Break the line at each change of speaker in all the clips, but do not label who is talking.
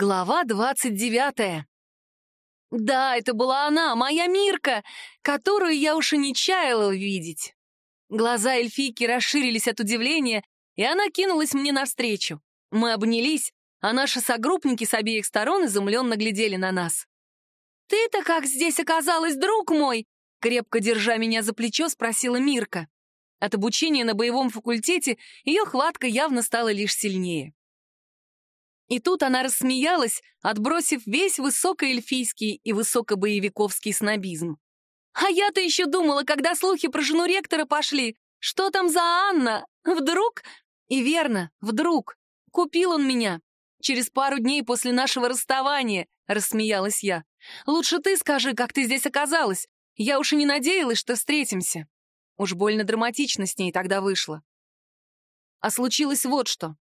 Глава двадцать девятая. Да, это была она, моя Мирка, которую я уж и не чаяла увидеть. Глаза эльфийки расширились от удивления, и она кинулась мне навстречу. Мы обнялись, а наши согруппники с обеих сторон изумленно глядели на нас. «Ты-то как здесь оказалась, друг мой?» Крепко держа меня за плечо, спросила Мирка. От обучения на боевом факультете ее хватка явно стала лишь сильнее. И тут она рассмеялась, отбросив весь высокоэльфийский и высокобоевиковский снобизм. «А я-то еще думала, когда слухи про жену ректора пошли, что там за Анна? Вдруг?» И верно, вдруг. Купил он меня. Через пару дней после нашего расставания, рассмеялась я. «Лучше ты скажи, как ты здесь оказалась. Я уж и не надеялась, что встретимся». Уж больно драматично с ней тогда вышло. А случилось вот что.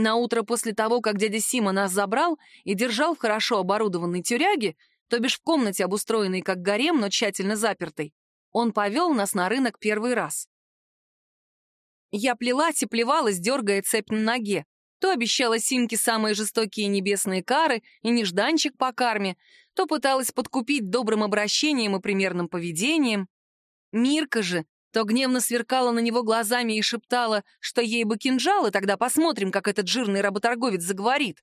На утро после того, как дядя Сима нас забрал и держал в хорошо оборудованной тюряге, то бишь в комнате, обустроенной как гарем, но тщательно запертой, он повел нас на рынок первый раз. Я плелась и плевалась, дергая цепь на ноге. То обещала Симке самые жестокие небесные кары и нежданчик по карме, то пыталась подкупить добрым обращением и примерным поведением. Мирка же то гневно сверкала на него глазами и шептала, что ей бы кинжал, и тогда посмотрим, как этот жирный работорговец заговорит,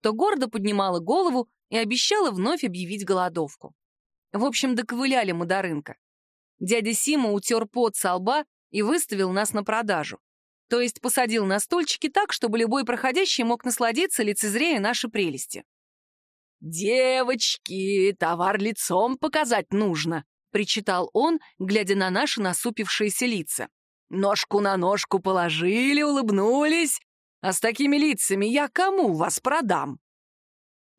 то гордо поднимала голову и обещала вновь объявить голодовку. В общем, доковыляли мы до рынка. Дядя Сима утер пот со лба и выставил нас на продажу. То есть посадил на стульчики так, чтобы любой проходящий мог насладиться, лицезрея наши прелести. «Девочки, товар лицом показать нужно», причитал он, глядя на наши насупившиеся лица. «Ножку на ножку положили, улыбнулись. А с такими лицами я кому вас продам?»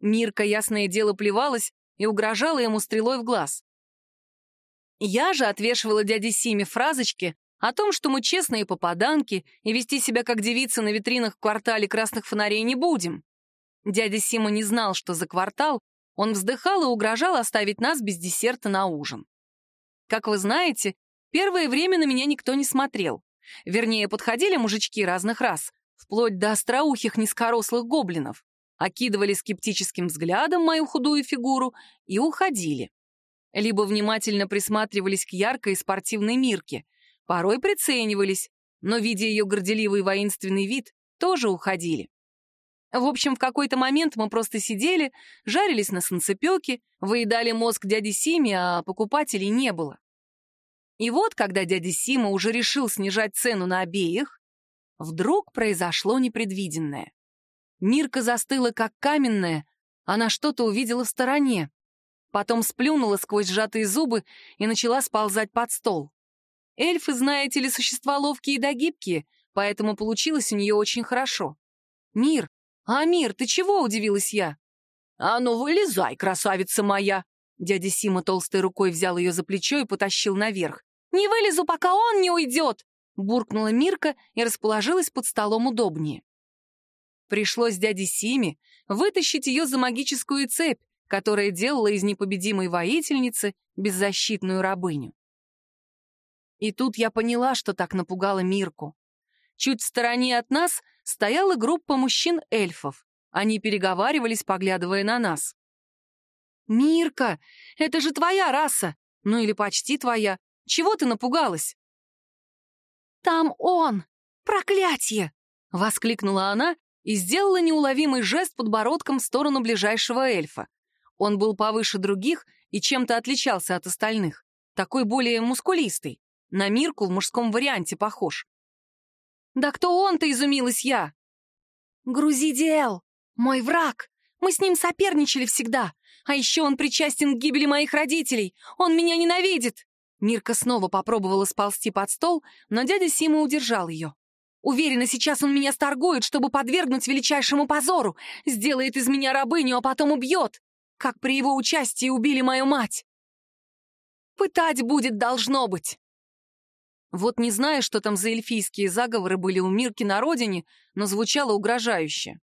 Мирка, ясное дело, плевалась и угрожала ему стрелой в глаз. Я же отвешивала дяде Симе фразочки о том, что мы честные попаданки и вести себя как девицы на витринах в квартале красных фонарей не будем. Дядя Сима не знал, что за квартал, он вздыхал и угрожал оставить нас без десерта на ужин. Как вы знаете, первое время на меня никто не смотрел. Вернее, подходили мужички разных рас, вплоть до остроухих низкорослых гоблинов, окидывали скептическим взглядом мою худую фигуру и уходили. Либо внимательно присматривались к яркой спортивной Мирке, порой приценивались, но, видя ее горделивый воинственный вид, тоже уходили. В общем, в какой-то момент мы просто сидели, жарились на солнцепёке, выедали мозг дяди Симе, а покупателей не было. И вот, когда дядя Сима уже решил снижать цену на обеих, вдруг произошло непредвиденное. Мирка застыла, как каменная, она что-то увидела в стороне. Потом сплюнула сквозь сжатые зубы и начала сползать под стол. Эльфы, знаете ли, существа ловкие и догибкие, поэтому получилось у нее очень хорошо. «Мир, «Амир, ты чего?» — удивилась я. «А ну, вылезай, красавица моя!» Дядя Сима толстой рукой взял ее за плечо и потащил наверх. «Не вылезу, пока он не уйдет!» — буркнула Мирка и расположилась под столом удобнее. Пришлось дяде Симе вытащить ее за магическую цепь, которая делала из непобедимой воительницы беззащитную рабыню. И тут я поняла, что так напугала Мирку. Чуть в стороне от нас стояла группа мужчин-эльфов. Они переговаривались, поглядывая на нас. «Мирка, это же твоя раса! Ну или почти твоя. Чего ты напугалась?» «Там он! Проклятие!» — воскликнула она и сделала неуловимый жест подбородком в сторону ближайшего эльфа. Он был повыше других и чем-то отличался от остальных. Такой более мускулистый. На Мирку в мужском варианте похож. «Да кто он-то?» — изумилась я. «Грузидиэл, мой враг. Мы с ним соперничали всегда. А еще он причастен к гибели моих родителей. Он меня ненавидит!» Мирка снова попробовала сползти под стол, но дядя Сима удержал ее. «Уверена, сейчас он меня сторгует, чтобы подвергнуть величайшему позору, сделает из меня рабыню, а потом убьет, как при его участии убили мою мать. Пытать будет должно быть!» Вот не знаю, что там за эльфийские заговоры были у Мирки на родине, но звучало угрожающе.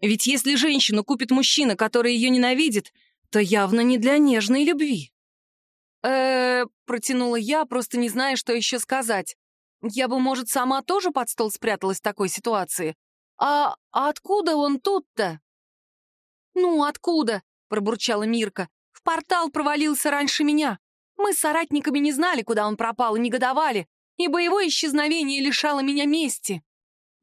Ведь если женщину купит мужчина, который ее ненавидит, то явно не для нежной любви. э протянула я, просто не зная, что еще сказать. Я бы, может, сама тоже под стол спряталась в такой ситуации. А, а откуда он тут-то? «Ну, откуда?» — пробурчала Мирка. «В портал провалился раньше меня. Мы с соратниками не знали, куда он пропал, и негодовали, и боевое исчезновение лишало меня мести».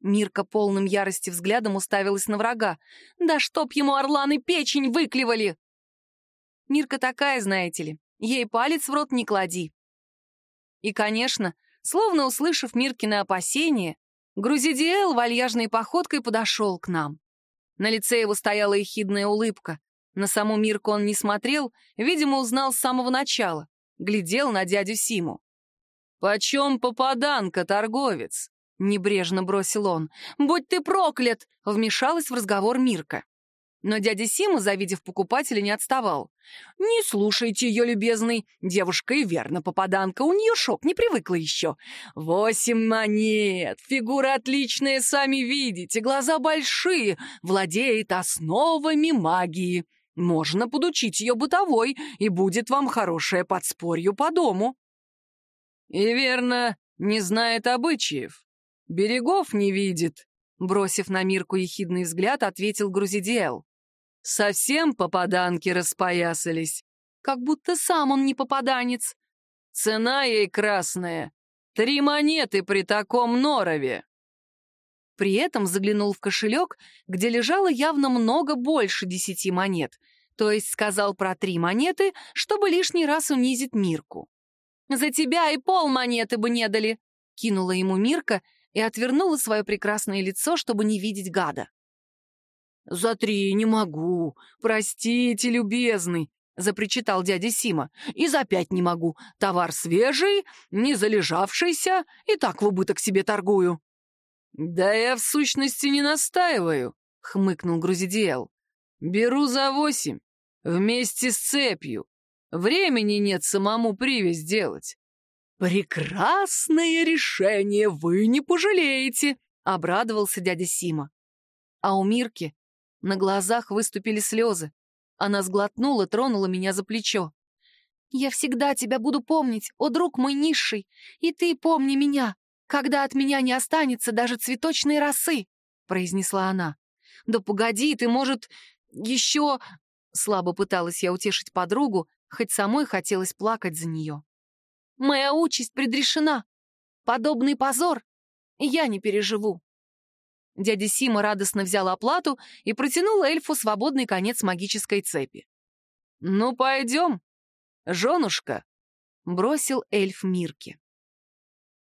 Мирка полным ярости взглядом уставилась на врага. «Да чтоб ему орланы печень выклевали!» Мирка такая, знаете ли, ей палец в рот не клади. И, конечно, словно услышав Миркины опасения, Грузидиэл вальяжной походкой подошел к нам. На лице его стояла ехидная улыбка. На саму Мирку он не смотрел, видимо, узнал с самого начала. Глядел на дядю Симу. «Почем попаданка, торговец?» — небрежно бросил он. «Будь ты проклят!» — вмешалась в разговор Мирка. Но дядя Сима, завидев покупателя, не отставал. «Не слушайте ее, любезный. Девушка и верно попаданка, у нее шок, не привыкла еще. Восемь монет, фигура отличная, сами видите, глаза большие, владеет основами магии. Можно подучить ее бытовой, и будет вам хорошее подспорье по дому». «И верно, не знает обычаев. Берегов не видит», — бросив на Мирку ехидный взгляд, ответил Грузидиэл. Совсем попаданки распоясались, как будто сам он не попаданец. Цена ей красная. Три монеты при таком норове. При этом заглянул в кошелек, где лежало явно много больше десяти монет, то есть сказал про три монеты, чтобы лишний раз унизить Мирку. «За тебя и пол монеты бы не дали!» — кинула ему Мирка и отвернула свое прекрасное лицо, чтобы не видеть гада. «За три не могу. Простите, любезный», — запричитал дядя Сима. «И за пять не могу. Товар свежий, не залежавшийся, и так в убыток себе торгую». «Да я в сущности не настаиваю», — хмыкнул Грузидиэл. «Беру за восемь, вместе с цепью. Времени нет самому привязь делать». «Прекрасное решение, вы не пожалеете», — обрадовался дядя Сима. А у Мирки на глазах выступили слезы. Она сглотнула, тронула меня за плечо. «Я всегда тебя буду помнить, о друг мой низший, и ты помни меня, когда от меня не останется даже цветочной росы», — произнесла она. «Да погоди, ты, может, еще...» Слабо пыталась я утешить подругу, хоть самой хотелось плакать за нее. «Моя участь предрешена. Подобный позор я не переживу». Дядя Сима радостно взял оплату и протянул эльфу свободный конец магической цепи. «Ну, пойдем, женушка», — бросил эльф Мирке.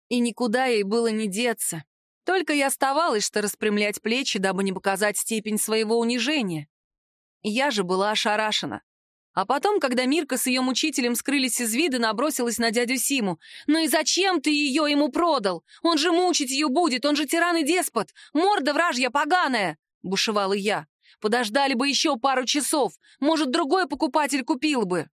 И никуда ей было не деться. Только и оставалось, что распрямлять плечи, дабы не показать степень своего унижения. Я же была ошарашена. А потом, когда Мирка с ее мучителем скрылись из вида, набросилась на дядю Симу. «Ну и зачем ты ее ему продал? Он же мучить ее будет, он же тиран и деспот! Морда вражья поганая!» — бушевала я. «Подождали бы еще пару часов, может, другой покупатель купил бы».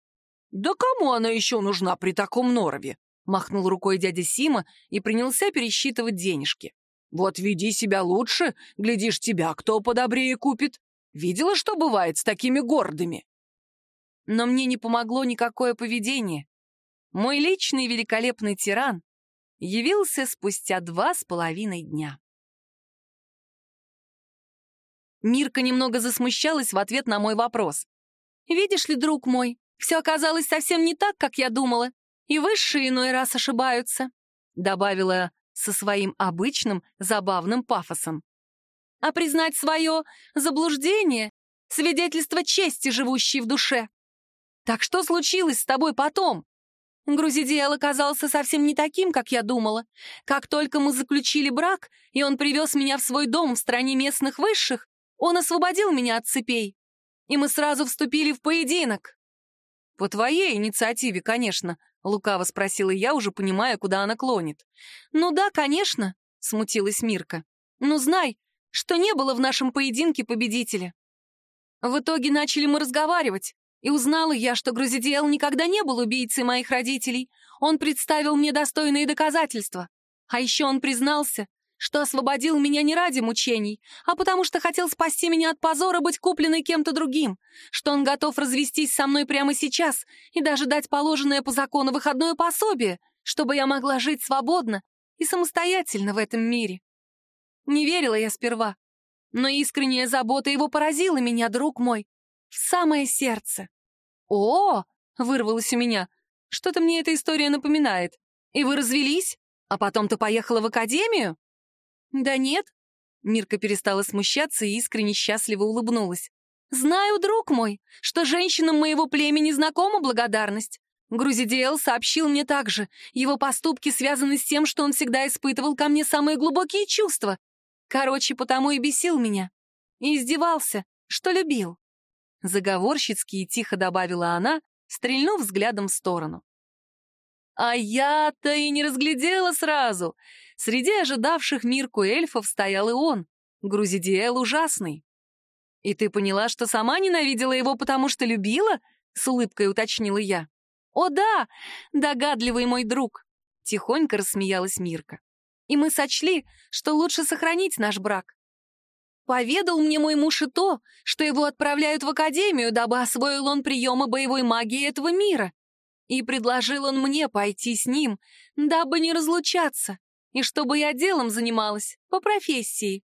«Да кому она еще нужна при таком норове?» — махнул рукой дядя Сима и принялся пересчитывать денежки. «Вот веди себя лучше, глядишь, тебя кто подобрее купит. Видела, что бывает с такими гордыми?» Но мне не помогло никакое поведение. Мой личный великолепный тиран явился спустя два с половиной дня. Мирка немного засмущалась в ответ на мой вопрос. «Видишь ли, друг мой, все оказалось совсем не так, как я думала, и высшие иной раз ошибаются», добавила со своим обычным забавным пафосом. «А признать свое заблуждение — свидетельство чести, живущей в душе. Так что случилось с тобой потом? Грузидиэл оказался совсем не таким, как я думала. Как только мы заключили брак, и он привез меня в свой дом в стране местных высших, он освободил меня от цепей. И мы сразу вступили в поединок. По твоей инициативе, конечно, лукаво спросила я, уже понимая, куда она клонит. Ну да, конечно, смутилась Мирка. Ну знай, что не было в нашем поединке победителя. В итоге начали мы разговаривать. И узнала я, что Грузидиэл никогда не был убийцей моих родителей. Он представил мне достойные доказательства. А еще он признался, что освободил меня не ради мучений, а потому что хотел спасти меня от позора быть купленной кем-то другим, что он готов развестись со мной прямо сейчас и даже дать положенное по закону выходное пособие, чтобы я могла жить свободно и самостоятельно в этом мире. Не верила я сперва, но искренняя забота его поразила меня, друг мой, в самое сердце. «О!» — вырвалось у меня. «Что-то мне эта история напоминает. И вы развелись? А потом ты поехала в академию?» «Да нет». Мирка перестала смущаться и искренне счастливо улыбнулась. «Знаю, друг мой, что женщинам моего племени знакома благодарность. Грузидиэл сообщил мне также. Его поступки связаны с тем, что он всегда испытывал ко мне самые глубокие чувства. Короче, потому и бесил меня. И издевался, что любил. Заговорщицки и тихо добавила она, стрельнув взглядом в сторону. А я-то и не разглядела сразу. Среди ожидавших Мирку эльфов стоял и он, Грузидиэл ужасный. «И ты поняла, что сама ненавидела его, потому что любила?» — с улыбкой уточнила я. «О да, догадливый мой друг!» — тихонько рассмеялась Мирка. «И мы сочли, что лучше сохранить наш брак. Поведал мне мой муж и то, что его отправляют в академию, дабы освоил он приемы боевой магии этого мира. И предложил он мне пойти с ним, дабы не разлучаться, и чтобы я делом занималась, по профессии.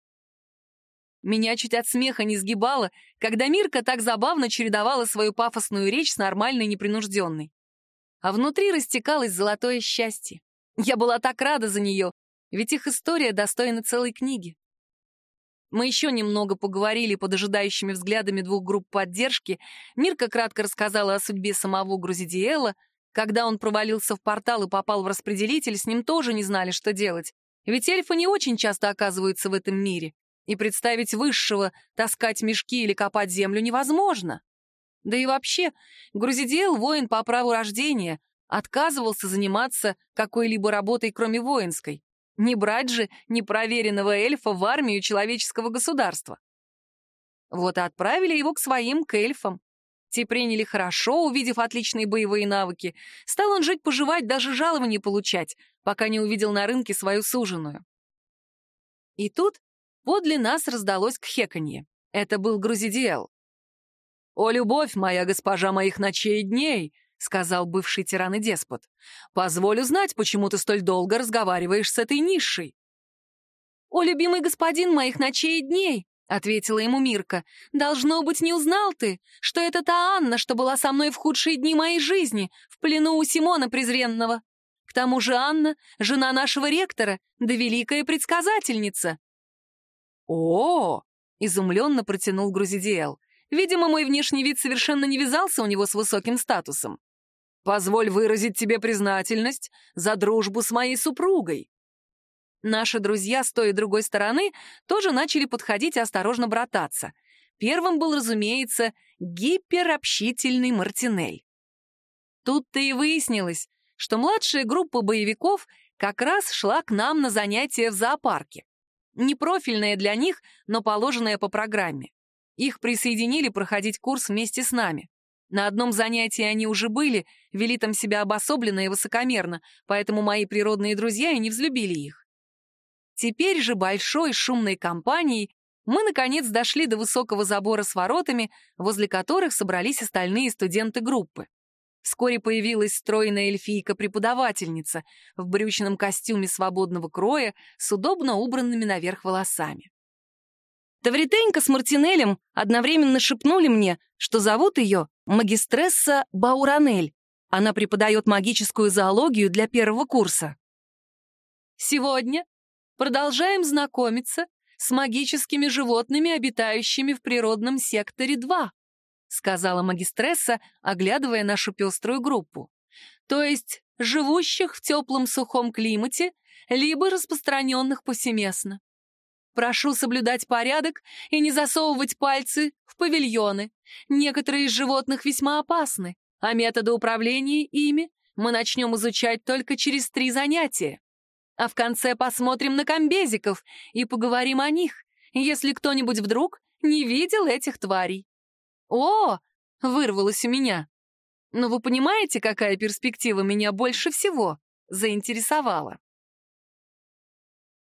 Меня чуть от смеха не сгибало, когда Мирка так забавно чередовала свою пафосную речь с нормальной непринужденной а внутри растекалось золотое счастье. Я была так рада за нее, ведь их история достойна целой книги. Мы еще немного поговорили под ожидающими взглядами двух групп поддержки. Мирка кратко рассказала о судьбе самого Грузидиэла. Когда он провалился в портал и попал в распределитель, с ним тоже не знали, что делать. Ведь эльфы не очень часто оказываются в этом мире. И представить высшего таскать мешки или копать землю невозможно. Да и вообще, Грузидиэл — воин по праву рождения, отказывался заниматься какой-либо работой, кроме воинской. Не брать же непроверенного эльфа в армию человеческого государства. Вот и отправили его к своим, к эльфам. Те приняли хорошо, увидев отличные боевые навыки. Стал он жить-поживать, даже жалования получать, пока не увидел на рынке свою суженую. И тут подле нас раздалось кхеканье. Это был Грузидиэл. «О, любовь моя, госпожа моих ночей и дней!» — сказал бывший тиран и деспот. «Позволь узнать, почему ты столь долго разговариваешь с этой низшей». «О, любимый господин моих ночей и дней!» — ответила ему Мирка. «Должно быть, не узнал ты, что это та Анна, что была со мной в худшие дни моей жизни, в плену у Симона презренного. К тому же Анна — жена нашего ректора, да великая предсказательница».
«О!» — изумленно протянул Грузидиэл.
Видимо, мой внешний вид совершенно не вязался у него с высоким статусом.
«Позволь выразить тебе признательность за дружбу с моей супругой».
Наши друзья с той и другой стороны тоже начали подходить и осторожно брататься. Первым был, разумеется, гиперобщительный Мартинель. Тут-то и выяснилось, что младшая группа боевиков как раз шла к нам на занятия в зоопарке. Не профильная для них, но положенная по программе. Их присоединили проходить курс вместе с нами. На одном занятии они уже были, вели там себя обособленно и высокомерно, поэтому мои природные друзья и не взлюбили их. Теперь же большой шумной компанией мы, наконец, дошли до высокого забора с воротами, возле которых собрались остальные студенты группы. Вскоре появилась стройная эльфийка-преподавательница в брючном костюме свободного кроя с удобно убранными наверх волосами. Тавритенька с Мартинелем одновременно шепнули мне, что зовут ее магистресса Бауранель. Она преподает магическую зоологию для первого курса. Сегодня продолжаем знакомиться с магическими животными, обитающими в природном секторе 2, сказала магистресса, оглядывая нашу пеструю группу. То есть живущих в теплом сухом климате, либо распространенных повсеместно. Прошу соблюдать порядок и не засовывать пальцы в павильоны. Некоторые из животных весьма опасны, а методы управления ими мы начнем изучать только через три занятия. А в конце посмотрим на комбезиков и поговорим о них, если кто-нибудь вдруг не видел этих тварей. О, вырвалось у меня. Но вы понимаете, какая перспектива меня больше всего заинтересовала?